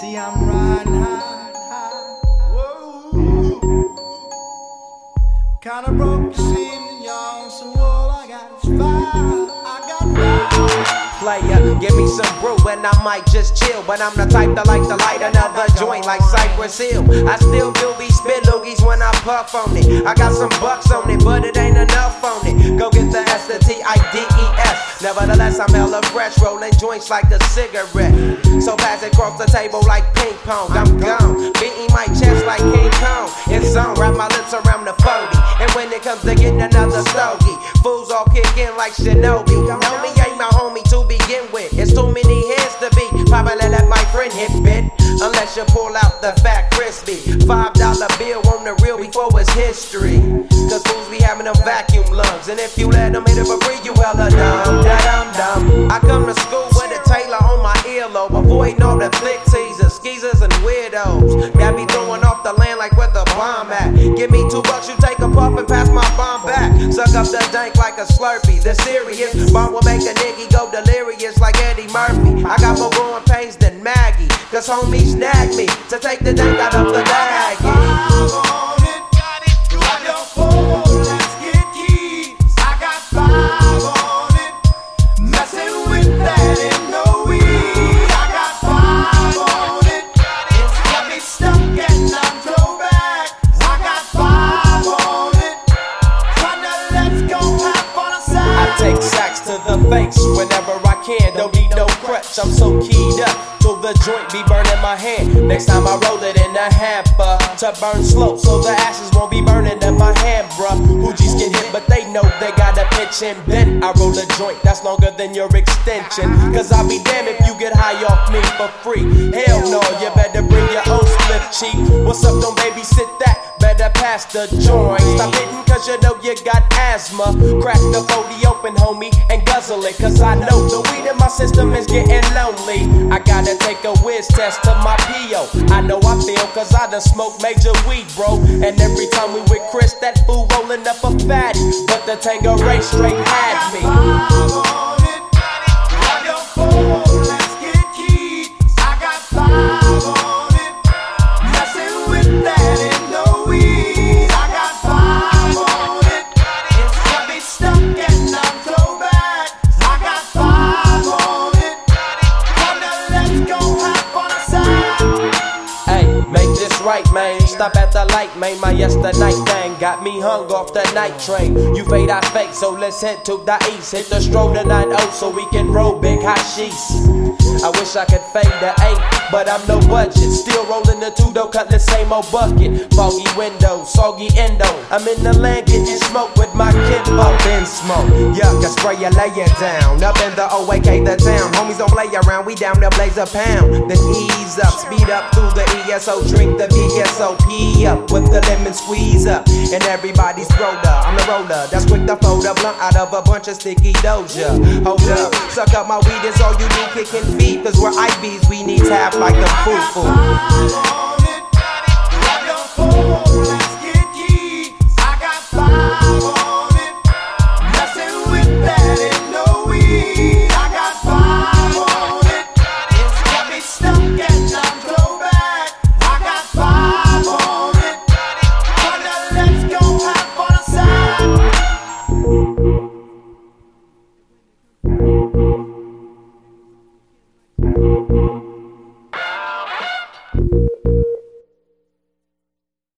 See, I'm riding high. Whoa. Kinda broke this evening, y'all. So all I got is. I got. Player, give me some brew and I might just chill. But I'm the type that likes to light another joint like Cypress Hill. I still do be spit loogies when I puff on it. I got some bucks on it, but Nevertheless, I'm hella fresh, rolling joints like a cigarette. So pass it across the table like ping pong. I'm gone, beating my chest like King Kong. It's on, wrap my lips around the 40. And when it comes to getting another stogie, fools all kick in like Shinobi. Unless you pull out the fat crispy. Five dollar bill on the real before it's history. Cause fools be having them vacuum lungs. And if you let them hit it for free, you hella dumb. Da dum dum. I come to school with a Taylor on my earlobe. Avoiding all the flick teasers, skeezers, and weirdos. Got me throwing off the land like where the bomb at. Give me two bucks, you take a puff and pass my bomb back. Suck up the dank like a slurpee. The serious bomb will make a nigga go delirious like Eddie Murphy. I got more Cause homies snag me to take the dank out of the bag. face whenever I can. Don't need no crutch, I'm so keyed up. The joint be burning my hand. Next time I roll it in a hamper to burn slow, so the ashes won't be burning in my hand, bruh. Hoogies get hit, but they know they got a pitch and bend. I roll a joint that's longer than your extension. Cause I'll be damned if you get high off me for free. Hell no, you better bring your own split cheek. What's up, don't babysit that? Better pass the joint. Stop hitting cause you know you got asthma. Crack the 40 open, homie, and guzzle it. Cause I know the weed in my system is getting lonely. I gotta take a whiz test to my PO. I know I feel cause I done smoked major weed, bro. And every time we with Chris, that fool rolling up a fatty. But the Tanqueray straight had me. Right, man. Stop at the light, man. My yesterday thing got me hung off the night train. You fade, I fake, so let's head to the east. Hit the stroll tonight, oh, so we can roll big hot sheets. I wish I could fade the eight, but I'm no budget. Still rolling the two, though, cut the same old bucket. Foggy window, soggy endo. I'm in the land getting smoke with my kid. Up in smoke, yuck, I spray you, lay it down. Up in the OAK, the town. Homies don't play around, we down there blaze a pound. Then ease up, speed up through the ESO, drink the VSOP up with the lemon squeeze up. And everybody's roller, I'm the roller. That's quick to fold a blunt out of a bunch of sticky doja. Hold up, suck up my weed, is all you do, kicking feet. Cause we're IBs, we need tap like a foo foo.